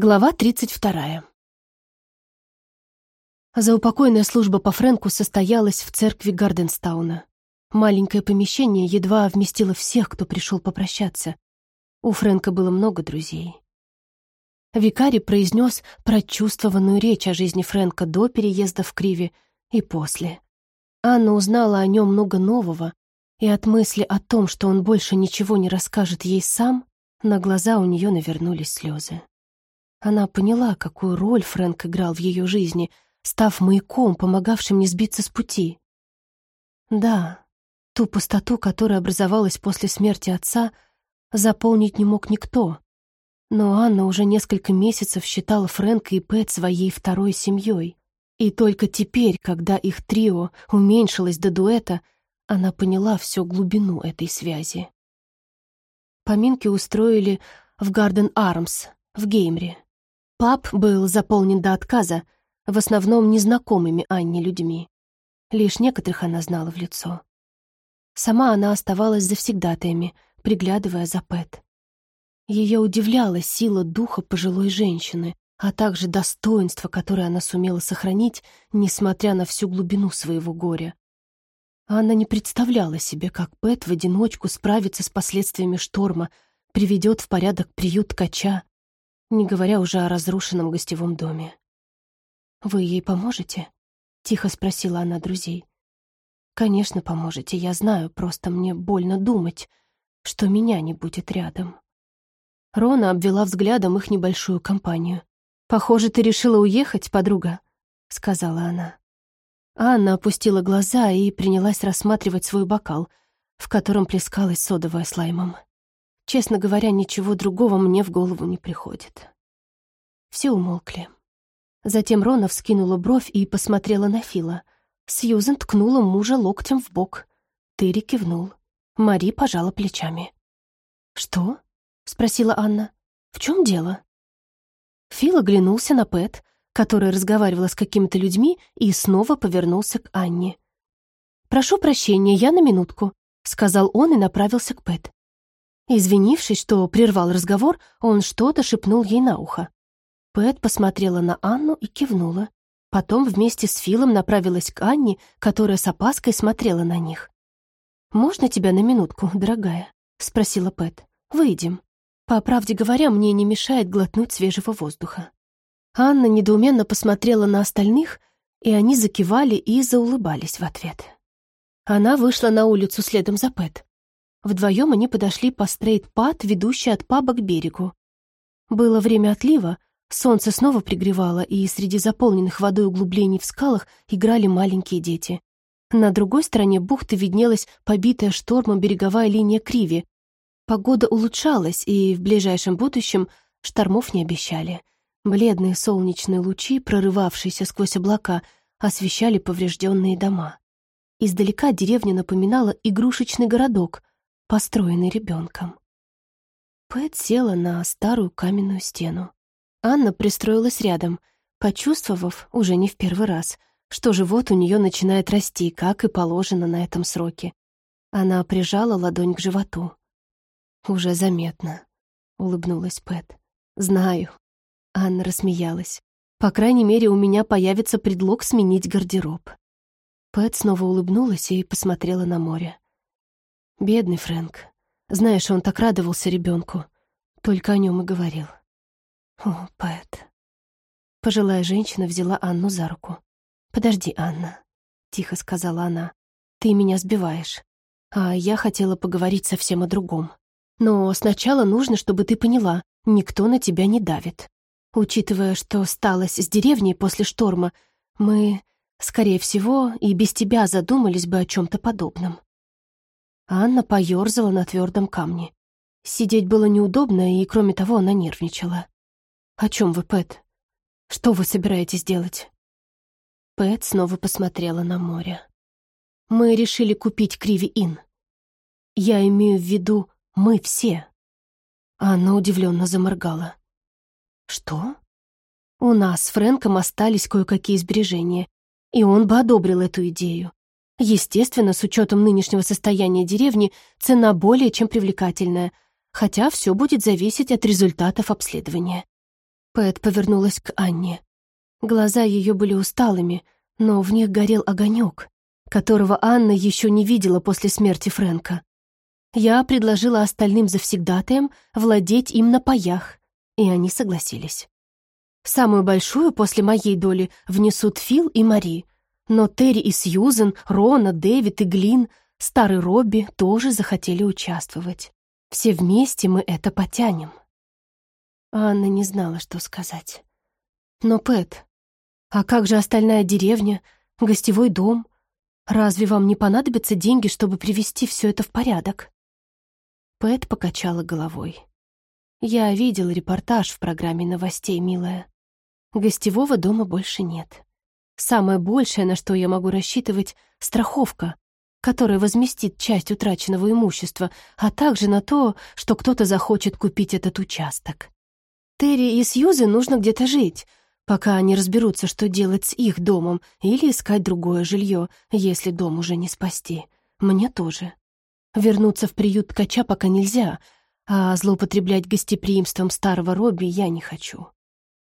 Глава 32. Заупокойная служба по Фрэнку состоялась в церкви Гарденстауна. Маленькое помещение едва вместило всех, кто пришел попрощаться. У Фрэнка было много друзей. Викарий произнес прочувствованную речь о жизни Фрэнка до переезда в Криве и после. Анна узнала о нем много нового, и от мысли о том, что он больше ничего не расскажет ей сам, на глаза у нее навернулись слезы. Она поняла, какую роль Фрэнк играл в ее жизни, став маяком, помогавшим не сбиться с пути. Да, ту пустоту, которая образовалась после смерти отца, заполнить не мог никто. Но Анна уже несколько месяцев считала Фрэнка и Пэт своей второй семьей. И только теперь, когда их трио уменьшилось до дуэта, она поняла всю глубину этой связи. Поминки устроили в Гарден Армс, в Геймре. Паб был заполнен до отказа, в основном незнакомыми Анне людьми. Лишь некоторых она знала в лицо. Сама она оставалась завсегдатаями, приглядывая за Пэт. Ее удивляла сила духа пожилой женщины, а также достоинство, которое она сумела сохранить, несмотря на всю глубину своего горя. Анна не представляла себе, как Пэт в одиночку справится с последствиями шторма, приведет в порядок приют ткача, не говоря уже о разрушенном гостевом доме. «Вы ей поможете?» — тихо спросила она друзей. «Конечно, поможете, я знаю, просто мне больно думать, что меня не будет рядом». Рона обвела взглядом их небольшую компанию. «Похоже, ты решила уехать, подруга», — сказала она. Анна опустила глаза и принялась рассматривать свой бокал, в котором плескалась содовая слаймом. Честно говоря, ничего другого мне в голову не приходит. Все умолкли. Затем Рона вскинула бровь и посмотрела на Фила. Сьюзен ткнула мужа локтем в бок. Терри кивнул. Мари пожала плечами. «Что?» — спросила Анна. «В чем дело?» Фил оглянулся на Пэт, которая разговаривала с какими-то людьми, и снова повернулся к Анне. «Прошу прощения, я на минутку», — сказал он и направился к Пэт. Извинившись, что прервал разговор, он что-то шепнул ей на ухо. Пэт посмотрела на Анну и кивнула. Потом вместе с Филом направилась к Анне, которая с опаской смотрела на них. «Можно тебя на минутку, дорогая?» — спросила Пэт. «Выйдем. По правде говоря, мне не мешает глотнуть свежего воздуха». Анна недоуменно посмотрела на остальных, и они закивали и заулыбались в ответ. Она вышла на улицу следом за Пэт. Вдвоем они подошли по стрейт-пад, ведущей от паба к берегу. Было время отлива, солнце снова пригревало, и среди заполненных водой углублений в скалах играли маленькие дети. На другой стороне бухты виднелась побитая штормом береговая линия Криви. Погода улучшалась, и в ближайшем будущем штормов не обещали. Бледные солнечные лучи, прорывавшиеся сквозь облака, освещали поврежденные дома. Издалека деревня напоминала игрушечный городок, построенный ребенком. Пэт села на старую каменную стену. Анна пристроилась рядом, почувствовав, уже не в первый раз, что живот у нее начинает расти, как и положено на этом сроке. Она прижала ладонь к животу. «Уже заметно», — улыбнулась Пэт. «Знаю». Анна рассмеялась. «По крайней мере, у меня появится предлог сменить гардероб». Пэт снова улыбнулась и посмотрела на море. Бедный Фрэнк. Знаешь, он так радовался ребенку. Только о нем и говорил. О, Пэт. Пожилая женщина взяла Анну за руку. «Подожди, Анна», — тихо сказала она. «Ты меня сбиваешь. А я хотела поговорить совсем о другом. Но сначала нужно, чтобы ты поняла, никто на тебя не давит. Учитывая, что сталось с деревней после шторма, мы, скорее всего, и без тебя задумались бы о чем-то подобном. Анна поёрзала на твердом камне. Сидеть было неудобно, и, кроме того, она нервничала. «О чем вы, Пэт? Что вы собираетесь делать?» Пэт снова посмотрела на море. «Мы решили купить Криви-Ин. Я имею в виду мы все». Анна удивленно заморгала. «Что?» «У нас с Фрэнком остались кое-какие сбережения, и он бы одобрил эту идею. Естественно, с учетом нынешнего состояния деревни, цена более чем привлекательная, хотя все будет зависеть от результатов обследования. Пэт повернулась к Анне. Глаза ее были усталыми, но в них горел огонек, которого Анна еще не видела после смерти Фрэнка. Я предложила остальным завсегдатаям владеть им на паях, и они согласились. Самую большую после моей доли внесут Фил и Мари, но Терри и Сьюзен, Рона, Дэвид и Глин, старый Робби тоже захотели участвовать. Все вместе мы это потянем. Анна не знала, что сказать. Но, Пэт, а как же остальная деревня, гостевой дом? Разве вам не понадобятся деньги, чтобы привести все это в порядок? Пэт покачала головой. Я видел репортаж в программе новостей, милая. Гостевого дома больше нет. Самое большее, на что я могу рассчитывать — страховка, которая возместит часть утраченного имущества, а также на то, что кто-то захочет купить этот участок. Терри и Сьюзе нужно где-то жить, пока они разберутся, что делать с их домом, или искать другое жилье, если дом уже не спасти. Мне тоже. Вернуться в приют ткача пока нельзя, а злоупотреблять гостеприимством старого Робби я не хочу.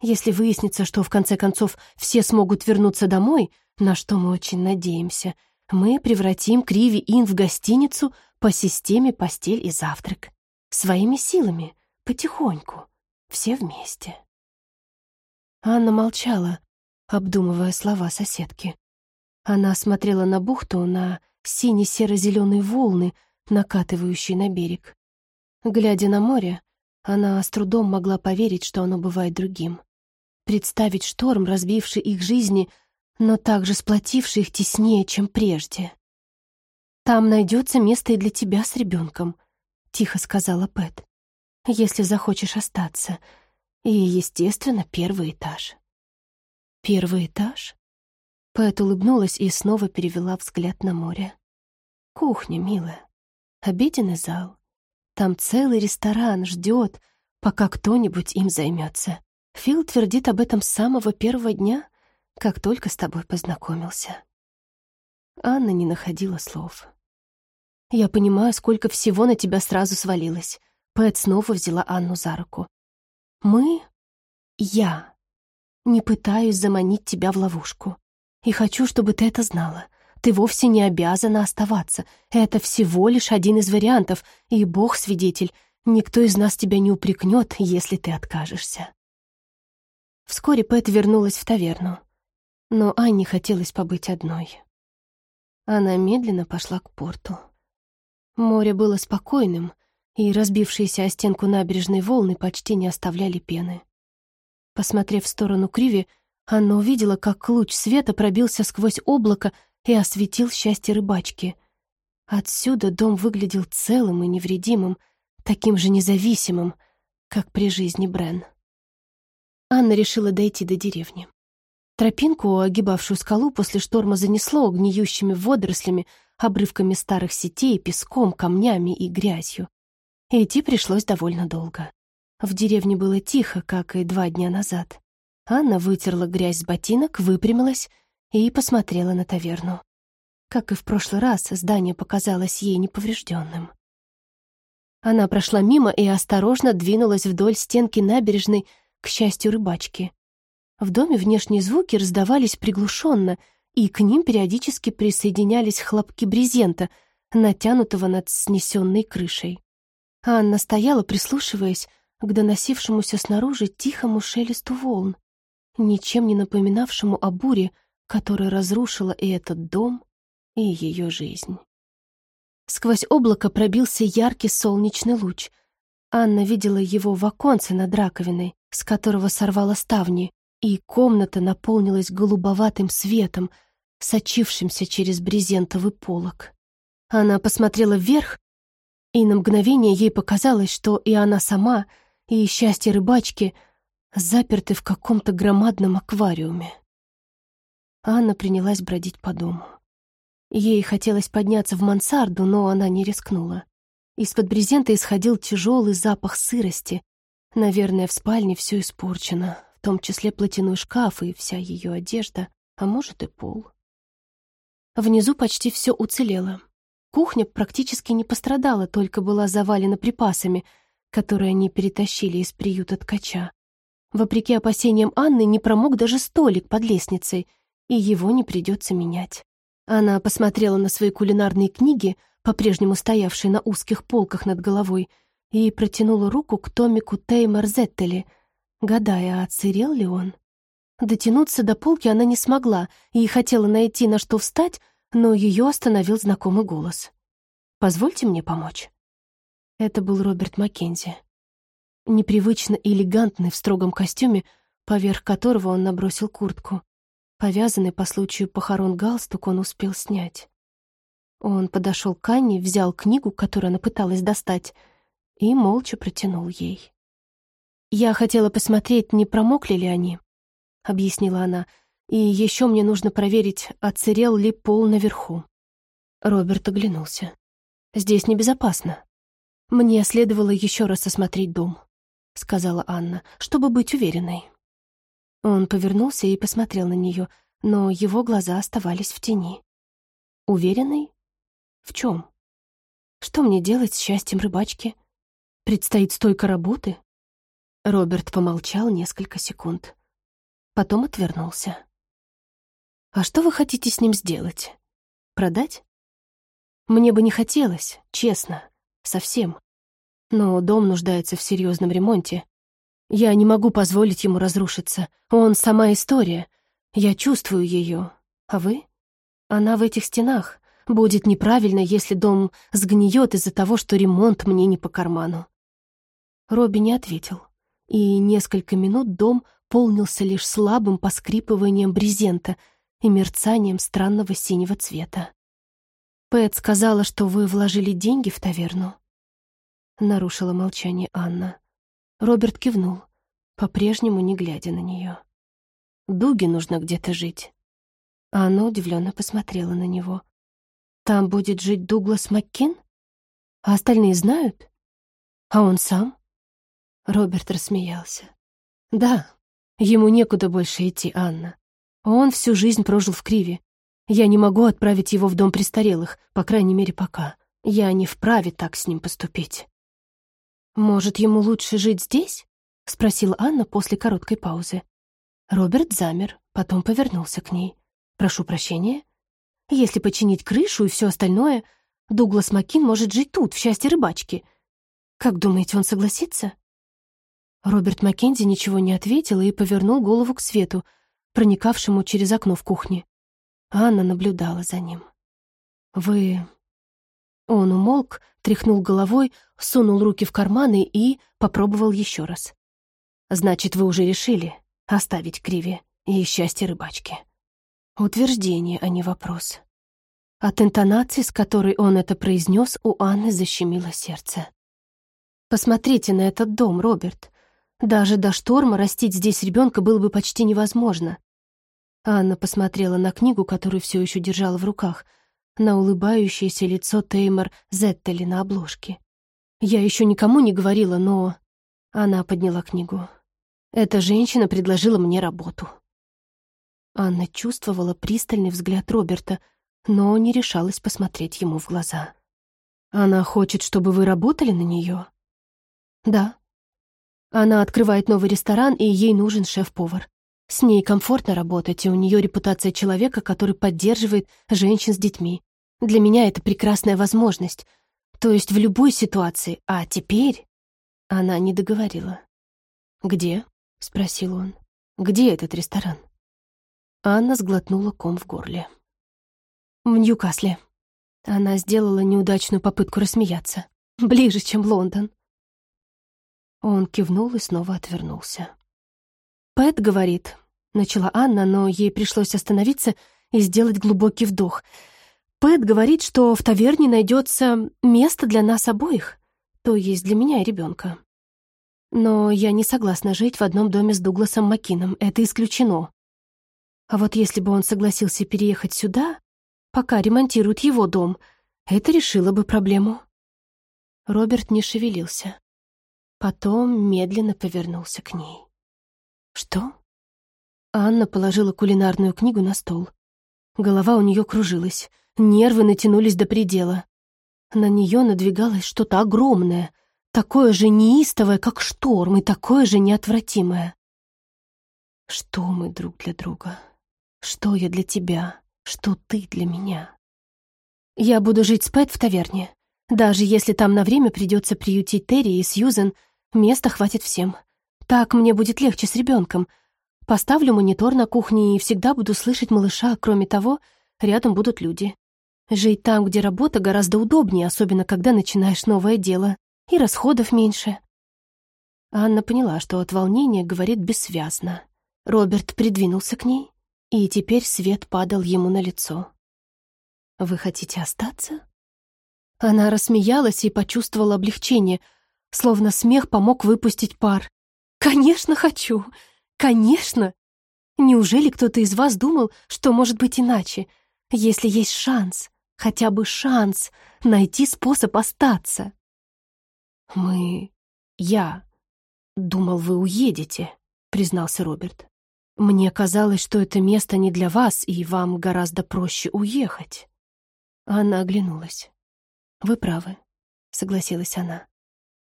Если выяснится, что в конце концов все смогут вернуться домой, на что мы очень надеемся, мы превратим Криви Ин в гостиницу по системе постель и завтрак. Своими силами, потихоньку, все вместе. Анна молчала, обдумывая слова соседки. Она смотрела на бухту, на сине-серо-зеленые волны, накатывающие на берег. Глядя на море, она с трудом могла поверить, что оно бывает другим. Представить шторм, разбивший их жизни, но также сплотивший их теснее, чем прежде. «Там найдется место и для тебя с ребенком», — тихо сказала Пэт, «если захочешь остаться. И, естественно, первый этаж». «Первый этаж?» Пэт улыбнулась и снова перевела взгляд на море. «Кухня, милая. Обеденный зал. Там целый ресторан ждет, пока кто-нибудь им займется. Фил твердит об этом с самого первого дня, как только с тобой познакомился». Анна не находила слов. «Я понимаю, сколько всего на тебя сразу свалилось». Пэт снова взяла Анну за руку. «Мы? Я. Не пытаюсь заманить тебя в ловушку. И хочу, чтобы ты это знала. Ты вовсе не обязана оставаться. Это всего лишь один из вариантов, и Бог свидетель, никто из нас тебя не упрекнет, если ты откажешься». Вскоре Пэт вернулась в таверну, но Анне хотелось побыть одной. Она медленно пошла к порту. Море было спокойным, и разбившиеся о стенку набережной волны почти не оставляли пены. Посмотрев в сторону Криви, Анна увидела, как луч света пробился сквозь облако и осветил счастье рыбачки. Отсюда дом выглядел целым и невредимым, таким же независимым, как при жизни Брен. Анна решила дойти до деревни. Тропинку, огибавшую скалу, после шторма занесло гниющими водорослями, обрывками старых сетей, песком, камнями и грязью. Идти пришлось довольно долго. В деревне было тихо, как и два дня назад. Анна вытерла грязь с ботинок, выпрямилась и посмотрела на таверну. Как и в прошлый раз, здание показалось ей неповрежденным. Она прошла мимо и осторожно двинулась вдоль стенки набережной, к счастью, рыбачки. В доме внешние звуки раздавались приглушенно, и к ним периодически присоединялись хлопки брезента, натянутого над снесенной крышей. Анна стояла, прислушиваясь к доносившемуся снаружи тихому шелесту волн ничем не напоминавшему о буре, которая разрушила и этот дом, и ее жизнь. Сквозь облако пробился яркий солнечный луч. Анна видела его в оконце над раковиной, с которого сорвала ставни, и комната наполнилась голубоватым светом, сочившимся через брезентовый полог. Она посмотрела вверх, и на мгновение ей показалось, что и она сама, и счастье рыбачки — заперты в каком-то громадном аквариуме. Анна принялась бродить по дому. Ей хотелось подняться в мансарду, но она не рискнула. Из-под брезента исходил тяжелый запах сырости. Наверное, в спальне все испорчено, в том числе платяной шкаф и вся ее одежда, а может и пол. Внизу почти все уцелело. Кухня практически не пострадала, только была завалена припасами, которые они перетащили из приюта ткача. Вопреки опасениям Анны, не промок даже столик под лестницей, и его не придется менять. Она посмотрела на свои кулинарные книги, по-прежнему стоявшие на узких полках над головой, и протянула руку к томику Теймар Зеттели, гадая, отсырел ли он. Дотянуться до полки она не смогла и хотела найти, на что встать, но ее остановил знакомый голос. «Позвольте мне помочь». Это был Роберт Маккензи. Непривычно элегантный в строгом костюме, поверх которого он набросил куртку. Повязанный по случаю похорон галстук он успел снять. Он подошел к Анне, взял книгу, которую она пыталась достать, и молча протянул ей. «Я хотела посмотреть, не промокли ли они», — объяснила она, «и еще мне нужно проверить, отсырел ли пол наверху». Роберт оглянулся. «Здесь небезопасно. Мне следовало еще раз осмотреть дом», — сказала Анна, «чтобы быть уверенной». Он повернулся и посмотрел на нее, но его глаза оставались в тени. «Уверенный? В чем? Что мне делать с счастьем рыбачки? Предстоит стойка работы?» Роберт помолчал несколько секунд. Потом отвернулся. «А что вы хотите с ним сделать? Продать?» «Мне бы не хотелось, честно, совсем. Но дом нуждается в серьезном ремонте, я не могу позволить ему разрушиться. Он сама история. Я чувствую ее. А вы? Она в этих стенах. Будет неправильно, если дом сгниет из-за того, что ремонт мне не по карману. Робби не ответил. И несколько минут дом полнился лишь слабым поскрипыванием брезента и мерцанием странного синего цвета. «Пэт сказала, что вы вложили деньги в таверну?» Нарушила молчание Анна. Роберт кивнул, по-прежнему не глядя на нее. Дуге нужно где-то жить. А она удивленно посмотрела на него. Там будет жить Дуглас Маккин? А остальные знают? А он сам? Роберт рассмеялся. Да, ему некуда больше идти, Анна. Он всю жизнь прожил в Криве. Я не могу отправить его в дом престарелых, по крайней мере, пока. Я не вправе так с ним поступить. «Может, ему лучше жить здесь?» — спросила Анна после короткой паузы. Роберт замер, потом повернулся к ней. «Прошу прощения. Если починить крышу и все остальное, Дуглас Маккин может жить тут, в счастье рыбачки. Как думаете, он согласится?» Роберт Маккензи ничего не ответил и повернул голову к свету, проникавшему через окно в кухне. Анна наблюдала за ним. «Вы он умолк, тряхнул головой, сунул руки в карманы и попробовал еще раз. «Значит, вы уже решили оставить Криви и счастье рыбачки?» Утверждение, а не вопрос. От интонации, с которой он это произнес, у Анны защемило сердце. «Посмотрите на этот дом, Роберт. Даже до шторма растить здесь ребенка было бы почти невозможно». Анна посмотрела на книгу, которую все еще держала в руках — на улыбающееся лицо Теймор Зеттели на обложке. Я еще никому не говорила, но... Она подняла книгу. Эта женщина предложила мне работу. Анна чувствовала пристальный взгляд Роберта, но не решалась посмотреть ему в глаза. «Она хочет, чтобы вы работали на нее?» «Да». Она открывает новый ресторан, и ей нужен шеф-повар. С ней комфортно работать, и у нее репутация человека, который поддерживает женщин с детьми. Для меня это прекрасная возможность. То есть в любой ситуации. А теперь...» Она не договорила. «Где?» — спросил он. «Где этот ресторан?» Анна сглотнула ком в горле. «В Ньюкасле». Она сделала неудачную попытку рассмеяться. «Ближе, чем Лондон». Он кивнул и снова отвернулся. «Пэт говорит», — начала Анна, но ей пришлось остановиться и сделать глубокий вдох — Пэт говорит, что в таверне найдется место для нас обоих, то есть для меня и ребенка. Но я не согласна жить в одном доме с Дугласом Маккином, это исключено. А вот если бы он согласился переехать сюда, пока ремонтируют его дом, это решило бы проблему. Роберт не шевелился. Потом медленно повернулся к ней. «Что?» Анна положила кулинарную книгу на стол. Голова у нее кружилась. Нервы натянулись до предела. На нее надвигалось что-то огромное, такое же неистовое, как шторм, и такое же неотвратимое. Что мы друг для друга? Что я для тебя? Что ты для меня? Я буду жить с Пэт в таверне. Даже если там на время придется приютить Терри и Сьюзен, места хватит всем. Так мне будет легче с ребенком. Поставлю монитор на кухне и всегда буду слышать малыша. Кроме того, рядом будут люди. Жить там, где работа, гораздо удобнее, особенно когда начинаешь новое дело. И расходов меньше. Анна поняла, что от волнения говорит бессвязно. Роберт придвинулся к ней, и теперь свет падал ему на лицо. «Вы хотите остаться?» Она рассмеялась и почувствовала облегчение, словно смех помог выпустить пар. «Конечно хочу! Конечно! Неужели кто-то из вас думал, что может быть иначе, если есть шанс, хотя бы шанс найти способ остаться?» «Мы... я...» «Думал, вы уедете», — признался Роберт. «Мне казалось, что это место не для вас, и вам гораздо проще уехать». Она оглянулась. «Вы правы», — согласилась она.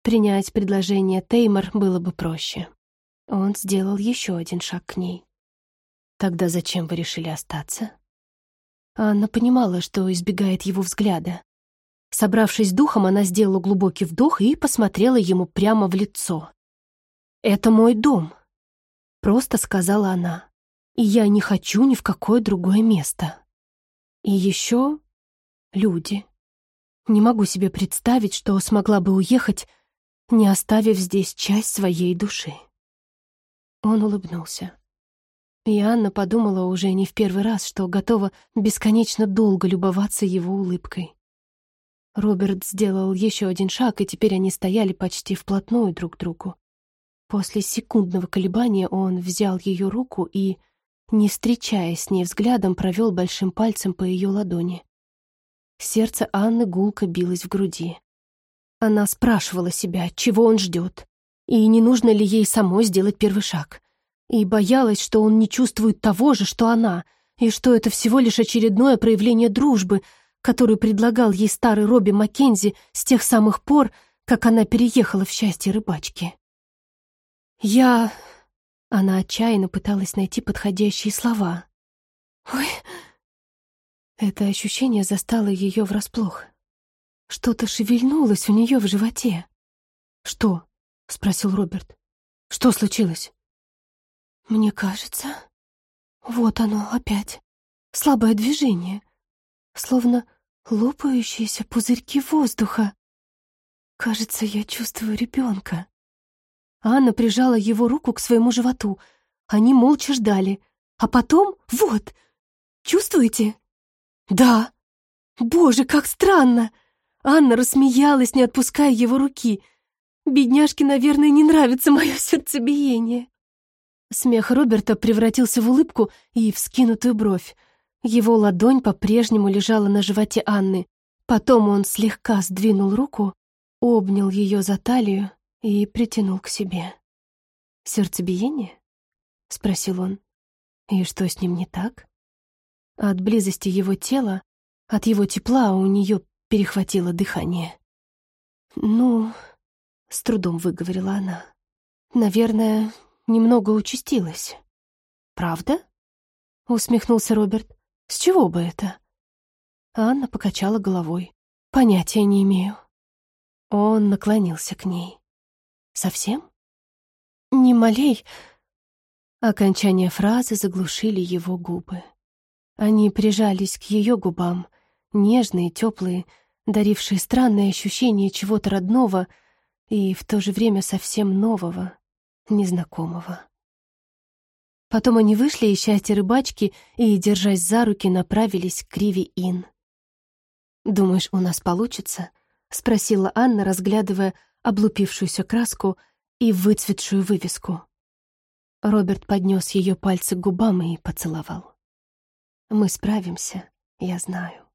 Принять предложение Теймор было бы проще. Он сделал еще один шаг к ней. «Тогда зачем вы решили остаться?» Анна понимала, что избегает его взгляда. Собравшись духом, она сделала глубокий вдох и посмотрела ему прямо в лицо. «Это мой дом», — просто сказала она. «И я не хочу ни в какое другое место». И еще люди. Не могу себе представить, что смогла бы уехать, не оставив здесь часть своей души. Он улыбнулся. И Анна подумала уже не в первый раз, что готова бесконечно долго любоваться его улыбкой. Роберт сделал еще один шаг, и теперь они стояли почти вплотную друг к другу. После секундного колебания он взял ее руку и, не встречаясь с ней взглядом, провел большим пальцем по ее ладони. Сердце Анны гулко билось в груди. Она спрашивала себя, чего он ждет, и не нужно ли ей самой сделать первый шаг. И боялась, что он не чувствует того же, что она, и что это всего лишь очередное проявление дружбы, которую предлагал ей старый Робби Маккензи с тех самых пор, как она переехала в счастье рыбачки. «Я...» Она отчаянно пыталась найти подходящие слова. «Ой...» Это ощущение застало ее врасплох. Что-то шевельнулось у нее в животе. «Что?» — спросил Роберт. «Что случилось?» «Мне кажется...» Вот оно опять. Слабое движение. Словно лопающиеся пузырьки воздуха. Кажется, я чувствую ребенка. Анна прижала его руку к своему животу. Они молча ждали. А потом, вот, чувствуете? Да. Боже, как странно. Анна рассмеялась, не отпуская его руки. Бедняжке, наверное, не нравится мое сердцебиение. Смех Роберта превратился в улыбку и вскинутую бровь. Его ладонь по-прежнему лежала на животе Анны. Потом он слегка сдвинул руку, обнял ее за талию и притянул к себе. «Сердцебиение?» — спросил он. «И что с ним не так?» От близости его тела, от его тепла у нее перехватило дыхание. «Ну...» — с трудом выговорила она. «Наверное, немного участилось». «Правда?» — усмехнулся Роберт. «С чего бы это?» Анна покачала головой. «Понятия не имею». Он наклонился к ней. Совсем? Не малей. Окончание фразы заглушили его губы. Они прижались к ее губам, нежные, теплые, дарившие странное ощущение чего-то родного и в то же время совсем нового, незнакомого. Потом они вышли из счастья рыбачки и, держась за руки, направились к Криви-Ин. «Думаешь, у нас получится?» — спросила Анна, разглядывая облупившуюся краску и выцветшую вывеску. Роберт поднес ее пальцы к губам и поцеловал. «Мы справимся, я знаю.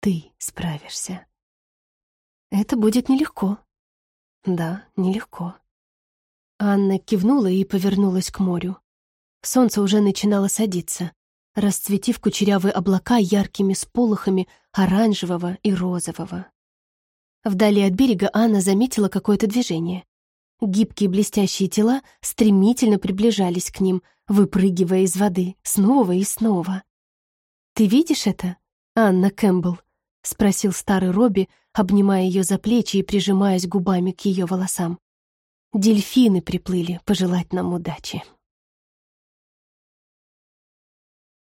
Ты справишься. Это будет нелегко». «Да, нелегко». Анна кивнула и повернулась к морю. Солнце уже начинало садиться, расцветив кучерявые облака яркими сполохами оранжевого и розового. Вдали от берега Анна заметила какое-то движение. Гибкие блестящие тела стремительно приближались к ним, выпрыгивая из воды снова и снова. «Ты видишь это, Анна Кэмпбелл?» — спросил старый Робби, обнимая ее за плечи и прижимаясь губами к ее волосам. «Дельфины приплыли пожелать нам удачи».